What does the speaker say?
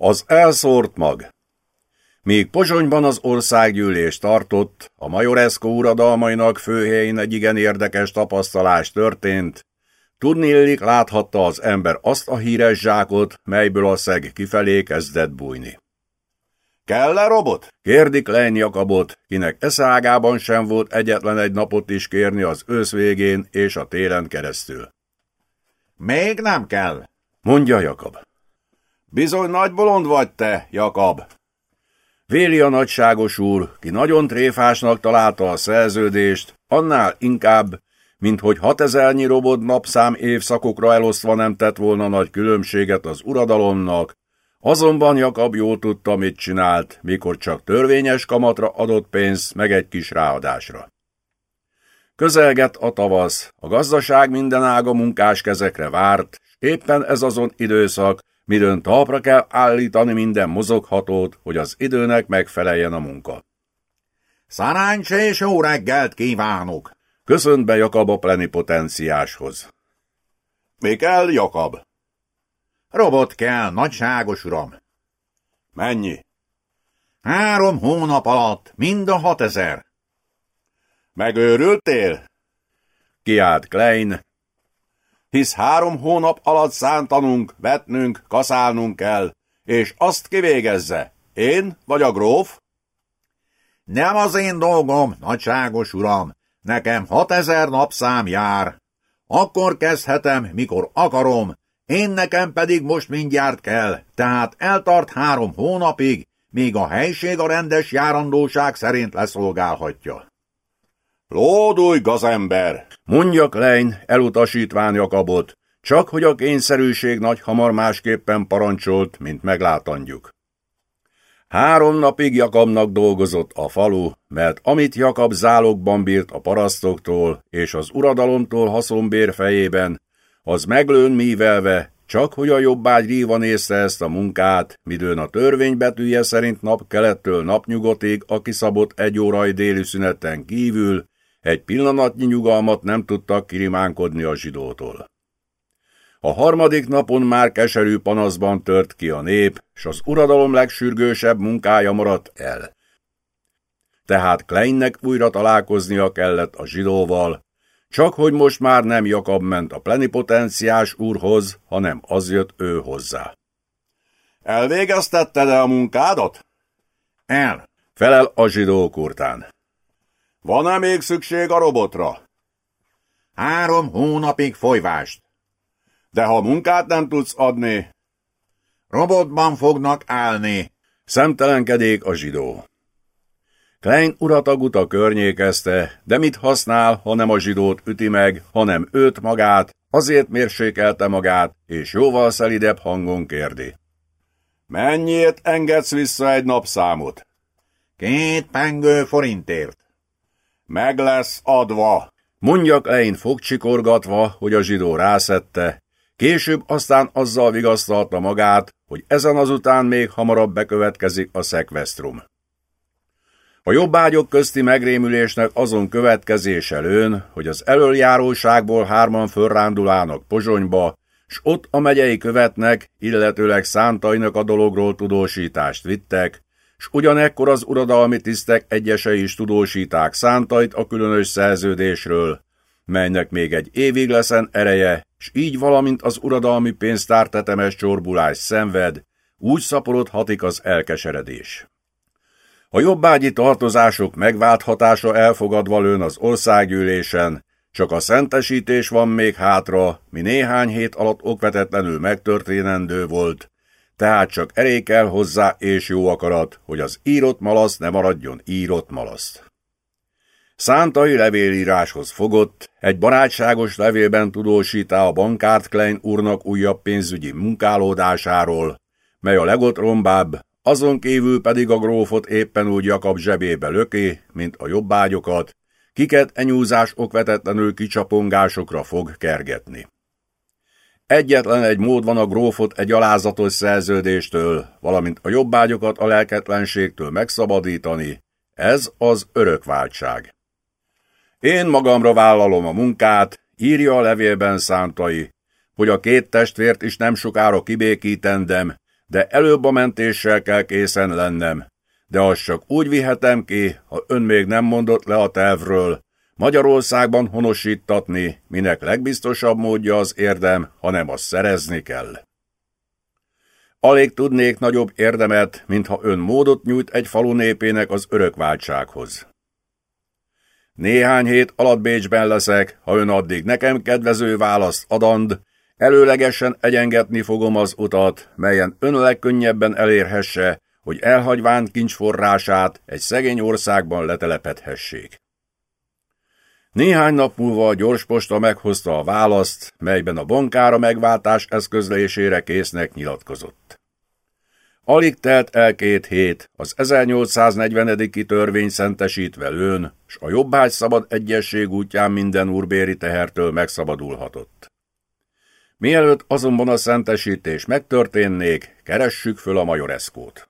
Az elszórt mag. Míg Pozsonyban az országgyűlés tartott, a Majoreszko uradalmainak főhelyén egy igen érdekes tapasztalás történt. Tudnélik láthatta az ember azt a híres zsákot, melyből a szeg kifelé kezdett bújni. Kell-e robot? kérdik Lein Jakabot, kinek eszágában sem volt egyetlen egy napot is kérni az ősz végén és a télen keresztül. Még nem kell, mondja Jakab. Bizony nagy bolond vagy te, Jakab, Véli a nagyságos úr, ki nagyon tréfásnak találta a szerződést, annál inkább, mint hogy hatezernyi robot napszám évszakokra elosztva nem tett volna nagy különbséget az uradalomnak, azonban Jakab jól tudta, mit csinált, mikor csak törvényes kamatra adott pénzt meg egy kis ráadásra. Közelget a tavasz, a gazdaság minden ága munkás kezekre várt, éppen ez azon időszak, midőn talpra kell állítani minden mozoghatót, hogy az időnek megfeleljen a munka. és jó reggelt kívánok! Köszönt be Jakab a plenipotenciáshoz. Mi kell, Jakab? Robot kell, nagyságos uram. Mennyi? Három hónap alatt, mind a hatezer. Megőrültél? Kiált Klein, hisz három hónap alatt szántanunk, vetnünk, kaszálnunk kell, és azt kivégezze, én vagy a gróf? Nem az én dolgom, nagyságos uram, nekem hatezer napszám jár. Akkor kezdhetem, mikor akarom, én nekem pedig most mindjárt kell, tehát eltart három hónapig, míg a helység a rendes járandóság szerint leszolgálhatja. Lódulj, gazember! Mondja Klein, elutasítván Jakabot, csak hogy a kényszerűség nagy hamar másképpen parancsolt, mint meglátandjuk. Három napig Jakabnak dolgozott a falu, mert amit Jakab zálogban bírt a parasztoktól és az uradalomtól haszonbér fejében, az meglőn mívelve, csak hogy a jobbágy ríva nézte ezt a munkát, midőn a törvény betűje szerint napkelettől napnyugotig a kiszabott egy órai déli szüneten kívül egy pillanatnyi nyugalmat nem tudtak kirimánkodni a zsidótól. A harmadik napon már keserű panaszban tört ki a nép, s az uradalom legsürgősebb munkája maradt el. Tehát Kleinnek újra találkoznia kellett a zsidóval, csak hogy most már nem Jakab ment a plenipotenciás úrhoz, hanem az jött ő hozzá. Elvégeztetted-e a munkádat? El, felel a zsidó kurtán. Van-e még szükség a robotra? Három hónapig folyvást. De ha munkát nem tudsz adni... Robotban fognak állni. Szemtelenkedék a zsidó. Klein urataguta környékezte, de mit használ, ha nem a zsidót üti meg, hanem őt magát, azért mérsékelte magát, és jóval szelidebb hangon kérdi. Mennyiért engedsz vissza egy napszámot? Két pengő forintért. Meg lesz adva, mondja Klein fogcsikorgatva, hogy a zsidó rászette, később aztán azzal vigasztalta magát, hogy ezen azután még hamarabb bekövetkezik a szekvesztrum. A jobbágyok közti megrémülésnek azon következése lőn, hogy az elöljáróságból hárman fölrándulának Pozsonyba, s ott a megyei követnek, illetőleg szántainak a dologról tudósítást vittek, s ugyanekkor az uradalmi tisztek egyesei is tudósíták szántait a különös szerződésről, melynek még egy évig leszen ereje, s így valamint az uradalmi pénztár tetemes csorbulás szenved, úgy szaporodhatik az elkeseredés. A jobbágyi tartozások megválthatása elfogadva lőn az országgyűlésen, csak a szentesítés van még hátra, mi néhány hét alatt okvetetlenül megtörténendő volt, tehát csak elég kell hozzá és jó akarat, hogy az írott malasz ne maradjon írott malaszt. Szántai levélíráshoz fogott, egy barátságos levélben tudósítá a bankárt Klein úrnak újabb pénzügyi munkálódásáról, mely a legotrombább, azon kívül pedig a grófot éppen úgy Jakab zsebébe löki, mint a jobbágyokat, kiket enyúzás okvetetlenül kicsapongásokra fog kergetni. Egyetlen egy mód van a grófot egy alázatos szerződéstől, valamint a jobbágyokat a lelketlenségtől megszabadítani, ez az örökváltság. Én magamra vállalom a munkát, írja a levélben szántai, hogy a két testvért is nem sokára kibékítendem, de előbb a mentéssel kell készen lennem. De azt csak úgy vihetem ki, ha ön még nem mondott le a tervről. Magyarországban honosítatni, minek legbiztosabb módja az érdem, hanem azt szerezni kell. Alig tudnék nagyobb érdemet, mintha ön módot nyújt egy falu népének az örökváltsághoz. Néhány hét alatt Bécsben leszek, ha ön addig nekem kedvező választ adand, előlegesen egyengetni fogom az utat, melyen ön legkönnyebben elérhesse, hogy elhagyván kincsforrását egy szegény országban letelepedhessék. Néhány nap múlva a gyorsposta meghozta a választ, melyben a bankára megváltás eszközlésére késznek nyilatkozott. Alig telt el két hét, az 1840. törvény szentesítve lőn, s a jobbágy szabad egyesség útján minden úrbéri tehertől megszabadulhatott. Mielőtt azonban a szentesítés megtörténnék, keressük föl a majoreszkót.